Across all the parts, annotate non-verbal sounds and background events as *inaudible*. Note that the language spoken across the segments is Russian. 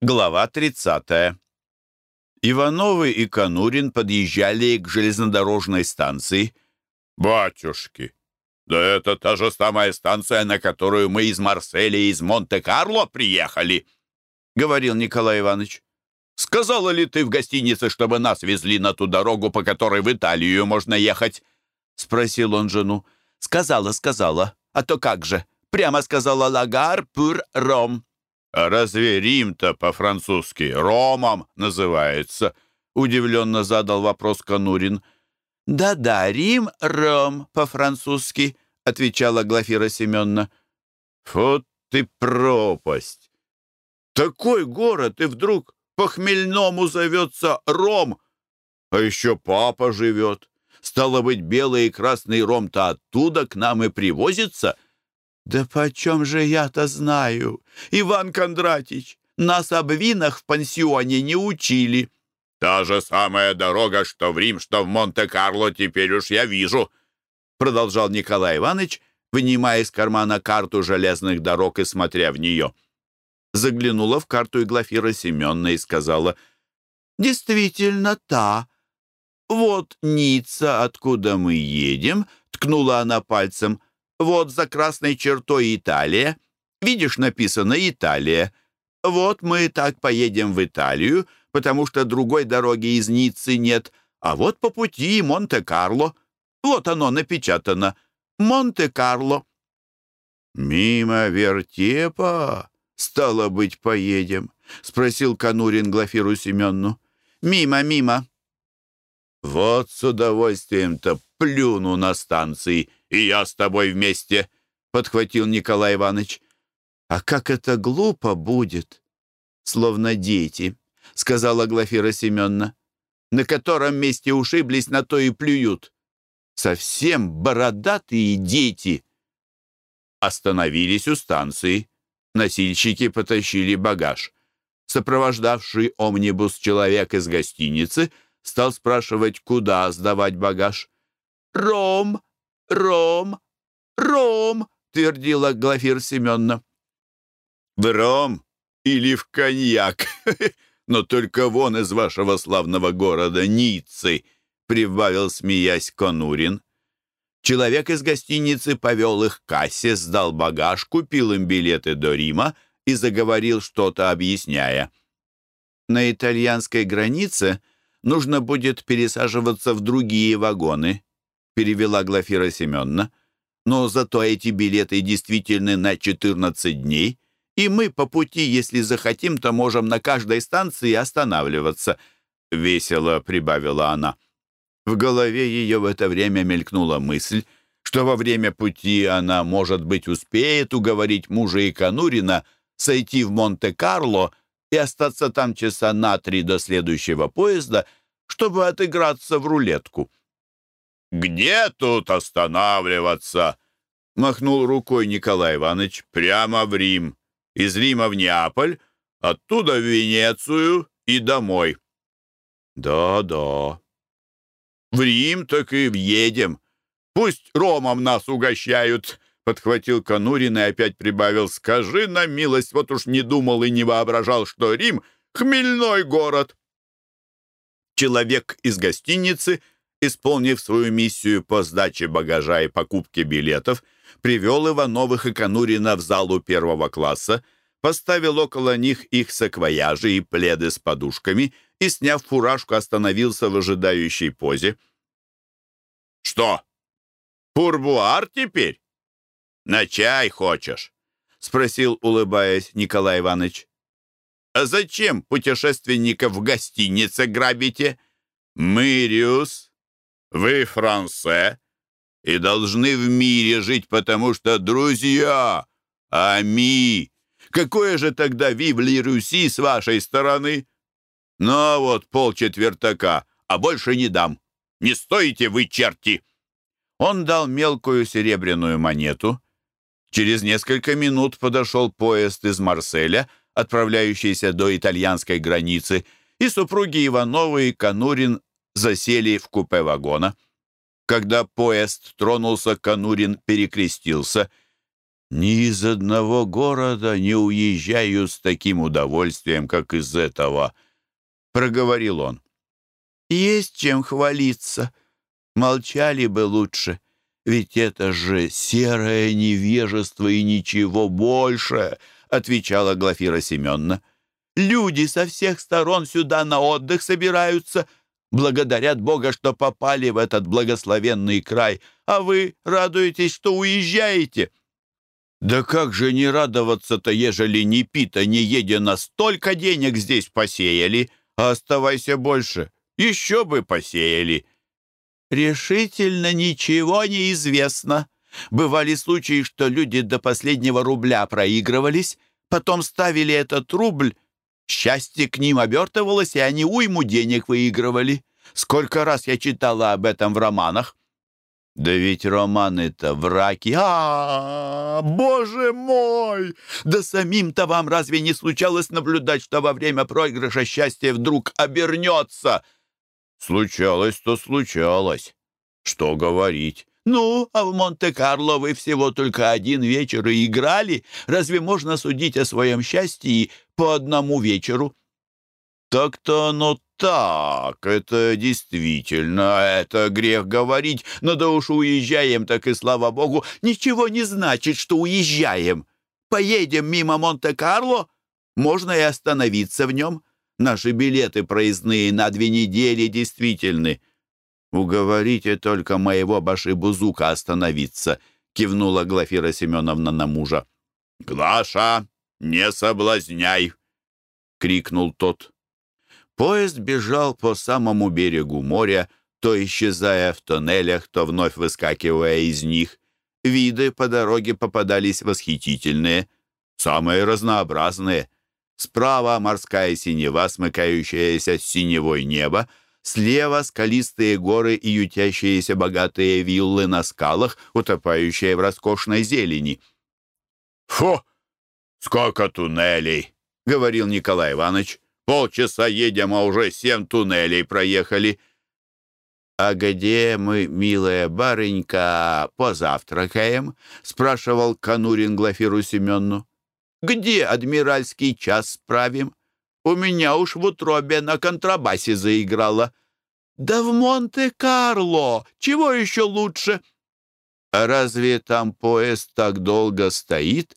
Глава 30. Ивановы и Конурин подъезжали к железнодорожной станции. «Батюшки, да это та же самая станция, на которую мы из Марселя и из Монте-Карло приехали», — говорил Николай Иванович. «Сказала ли ты в гостинице, чтобы нас везли на ту дорогу, по которой в Италию можно ехать?» — спросил он жену. «Сказала, сказала. А то как же? Прямо сказала «Лагар пур ром». «А разве Рим-то по-французски Ромом называется?» — удивленно задал вопрос Конурин. «Да-да, Рим, Ром по-французски», — отвечала Глафира Семеновна. «Вот ты пропасть! Такой город, и вдруг по-хмельному зовется Ром, а еще папа живет. Стало быть, белый и красный ром-то оттуда к нам и привозится». «Да почем же я-то знаю? Иван Кондратич, нас об винах в пансионе не учили». «Та же самая дорога, что в Рим, что в Монте-Карло, теперь уж я вижу», продолжал Николай Иванович, вынимая из кармана карту железных дорог и смотря в нее. Заглянула в карту и Глафира Семеновна и сказала, «Действительно та. Вот Ницца, откуда мы едем», ткнула она пальцем, вот за красной чертой Италия. Видишь, написано «Италия». Вот мы так поедем в Италию, потому что другой дороги из Ниццы нет. А вот по пути Монте-Карло. Вот оно напечатано. Монте-Карло. «Мимо вертепа, стало быть, поедем?» — спросил Конурин Глафиру Семенну. «Мимо, мимо». «Вот с удовольствием-то плюну на станции, и я с тобой вместе», — подхватил Николай Иванович. «А как это глупо будет, словно дети», — сказала Глафира Семеновна, «на котором месте ушиблись, на то и плюют. Совсем бородатые дети». Остановились у станции. Носильщики потащили багаж. Сопровождавший омнибус человек из гостиницы стал спрашивать, куда сдавать багаж. «Ром! Ром! Ром!» — твердила Глафира Семеновна. «В ром или в коньяк, *laughs* но только вон из вашего славного города Ниццы», — прибавил, смеясь, Конурин. Человек из гостиницы повел их к кассе, сдал багаж, купил им билеты до Рима и заговорил что-то, объясняя. На итальянской границе нужно будет пересаживаться в другие вагоны перевела Глафира Семеновна. «Но зато эти билеты действительны на 14 дней, и мы по пути, если захотим, то можем на каждой станции останавливаться», — весело прибавила она. В голове ее в это время мелькнула мысль, что во время пути она, может быть, успеет уговорить мужа и Конурина сойти в Монте-Карло и остаться там часа на три до следующего поезда, чтобы отыграться в рулетку. «Где тут останавливаться?» — махнул рукой Николай Иванович. «Прямо в Рим. Из Рима в Неаполь, оттуда в Венецию и домой». «Да-да». «В Рим так и въедем. Пусть ромом нас угощают», — подхватил Конурин и опять прибавил. «Скажи на милость, вот уж не думал и не воображал, что Рим — хмельной город». Человек из гостиницы — исполнив свою миссию по сдаче багажа и покупке билетов, привел Ивановых и Конурина в залу первого класса, поставил около них их саквояжи и пледы с подушками и, сняв фуражку, остановился в ожидающей позе. «Что, пурбуар теперь? На чай хочешь?» — спросил, улыбаясь, Николай Иванович. «А зачем путешественников в гостинице грабите? Мыриус вы франце и должны в мире жить, потому что друзья, ами. Какое же тогда вивли Руси с вашей стороны? Ну, а вот полчетвертака, а больше не дам. Не стоите вы, черти!» Он дал мелкую серебряную монету. Через несколько минут подошел поезд из Марселя, отправляющийся до итальянской границы, и супруги Ивановы и Конурин засели в купе вагона. Когда поезд тронулся, Конурин перекрестился. Ни из одного города не уезжаю с таким удовольствием, как из этого, — проговорил он. Есть чем хвалиться. Молчали бы лучше. Ведь это же серое невежество и ничего больше, — отвечала Глафира Семеновна. Люди со всех сторон сюда на отдых собираются, благодарят Бога, что попали в этот благословенный край, а вы радуетесь, что уезжаете. Да как же не радоваться-то, ежели ни пита, ни едено столько денег здесь посеяли, а оставайся больше, еще бы посеяли. Решительно ничего не известно. Бывали случаи, что люди до последнего рубля проигрывались, потом ставили этот рубль, счастье к ним обертывалось, и они уйму денег выигрывали. Сколько раз я читала об этом в романах. Да ведь романы-то враки. А, -а, а, боже мой! Да самим-то вам разве не случалось наблюдать, что во время проигрыша счастье вдруг обернется? Случалось-то случалось. Что говорить? Ну, а в Монте-Карло вы всего только один вечер и играли. Разве можно судить о своем счастье по одному вечеру? Так-то оно так, это действительно, это грех говорить, но да уж уезжаем, так и слава богу, ничего не значит, что уезжаем. Поедем мимо Монте-Карло, можно и остановиться в нем. Наши билеты проездные на две недели действительны. Уговорите только моего башибузука остановиться, кивнула Глафира Семеновна на мужа. «Глаша, не соблазняй!» — крикнул тот. Поезд бежал по самому берегу моря, то исчезая в тоннелях, то вновь выскакивая из них. Виды по дороге попадались восхитительные, самые разнообразные. Справа морская синева, смыкающаяся с синевой неба, слева скалистые горы и ютящиеся богатые виллы на скалах, утопающие в роскошной зелени. «Фу! Сколько туннелей!» — говорил Николай Иванович. Полчаса едем, а уже семь туннелей проехали. «А где мы, милая барынька, позавтракаем?» — спрашивал Конурин Глафиру Семенну. «Где адмиральский час справим? У меня уж в утробе на контрабасе заиграла». «Да в Монте-Карло! Чего еще лучше?» «А разве там поезд так долго стоит?»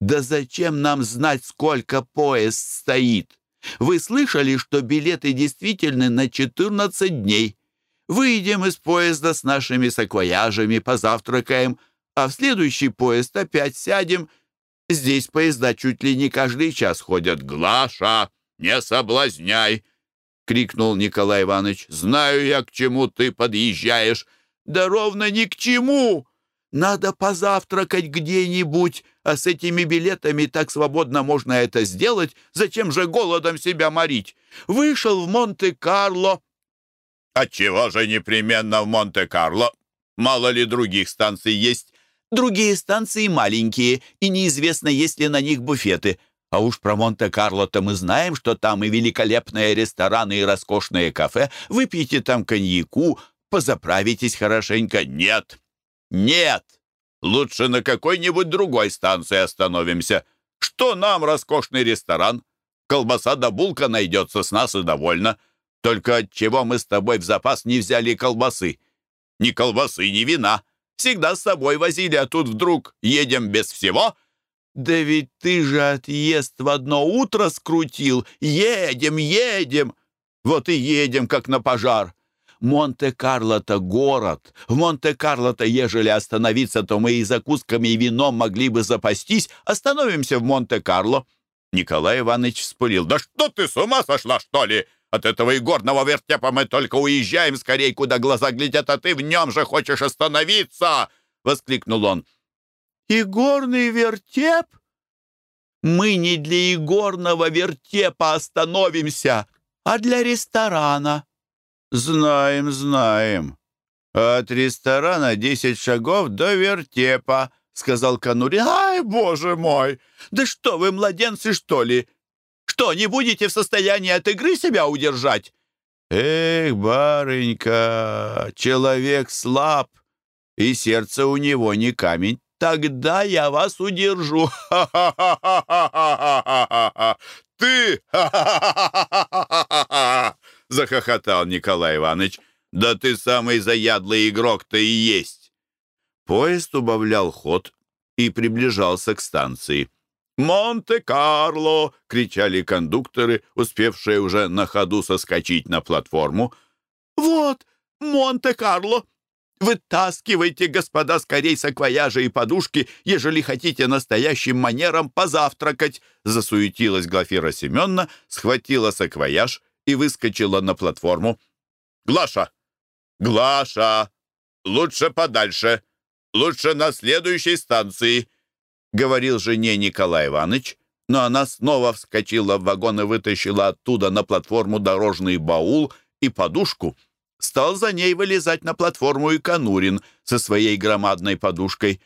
«Да зачем нам знать, сколько поезд стоит?» Вы слышали, что билеты действительны на 14 дней. Выйдем из поезда с нашими саквояжами, позавтракаем, а в следующий поезд опять сядем. Здесь поезда чуть ли не каждый час ходят. «Глаша, не соблазняй!» — крикнул Николай Иванович. «Знаю я, к чему ты подъезжаешь». «Да ровно ни к чему!» Надо позавтракать где-нибудь, а с этими билетами так свободно можно это сделать. Зачем же голодом себя морить? Вышел в Монте-Карло». «Отчего же непременно в Монте-Карло? Мало ли других станций есть?» «Другие станции маленькие, и неизвестно, есть ли на них буфеты. А уж про Монте-Карло-то мы знаем, что там и великолепные рестораны, и роскошные кафе. Выпейте там коньяку, позаправитесь хорошенько. Нет!» «Нет! Лучше на какой-нибудь другой станции остановимся. Что нам роскошный ресторан? Колбаса да булка найдется с нас и довольно. Только от чего мы с тобой в запас не взяли колбасы? Ни колбасы, ни вина. Всегда с собой возили, а тут вдруг едем без всего?» «Да ведь ты же отъезд в одно утро скрутил! Едем, едем!» «Вот и едем, как на пожар!» Монте-Карло-то город. В Монте-Карло-то, ежели остановиться, то мы и закусками, и вином могли бы запастись. Остановимся в Монте-Карло». Николай Иванович вспылил. «Да что ты, с ума сошла, что ли? От этого игорного вертепа мы только уезжаем скорее, куда глаза глядят, а ты в нем же хочешь остановиться!» — воскликнул он. «Игорный вертеп? Мы не для игорного вертепа остановимся, а для ресторана. «Знаем, знаем. От ресторана десять шагов до вертепа», — сказал Конури. «Ай, боже мой! Да что вы, младенцы, что ли? Что, не будете в состоянии от игры себя удержать?» «Эх, барынька, человек слаб, и сердце у него не камень, тогда я вас удержу. *laughs* Ты! *laughs* Захохотал Николай Иванович. Да ты самый заядлый игрок-то и есть. Поезд убавлял ход и приближался к станции. «Монте-Карло!» — кричали кондукторы, успевшие уже на ходу соскочить на платформу. «Вот, Монте-Карло! Вытаскивайте, господа, скорей саквояжи и подушки, ежели хотите настоящим манером позавтракать!» Засуетилась Глафира Семеновна, схватила саквояж и выскочила на платформу. «Глаша! Глаша! Лучше подальше! Лучше на следующей станции!» говорил жене Николай Иванович, но она снова вскочила в вагон и вытащила оттуда на платформу дорожный баул и подушку. Стал за ней вылезать на платформу и Конурин со своей громадной подушкой.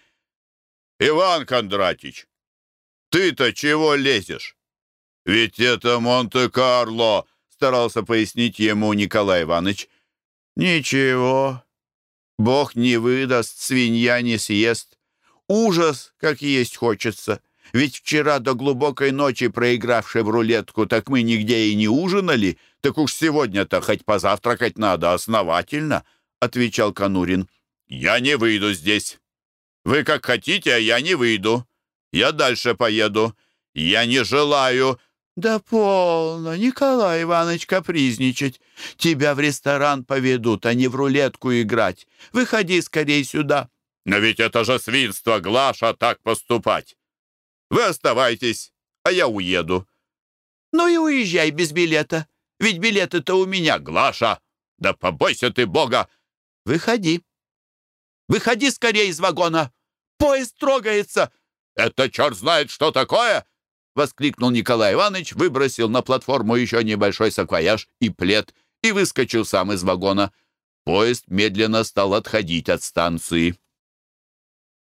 «Иван Кондратич, ты-то чего лезешь? Ведь это Монте-Карло!» старался пояснить ему Николай Иванович. «Ничего, Бог не выдаст, свинья не съест. Ужас, как есть хочется. Ведь вчера до глубокой ночи, проигравши в рулетку, так мы нигде и не ужинали. Так уж сегодня-то хоть позавтракать надо основательно», — отвечал Конурин. «Я не выйду здесь. Вы как хотите, а я не выйду. Я дальше поеду. Я не желаю...» «Да полно, Николай Иванович, капризничать. Тебя в ресторан поведут, а не в рулетку играть. Выходи скорей сюда». Но ведь это же свинство, Глаша, так поступать. Вы оставайтесь, а я уеду. Ну и уезжай без билета. Ведь билеты-то у меня, Глаша. Да побойся ты Бога. Выходи. Выходи скорее из вагона. Поезд трогается. Это черт знает, что такое. Воскликнул Николай Иванович, выбросил на платформу еще небольшой саквояж и плед и выскочил сам из вагона. Поезд медленно стал отходить от станции.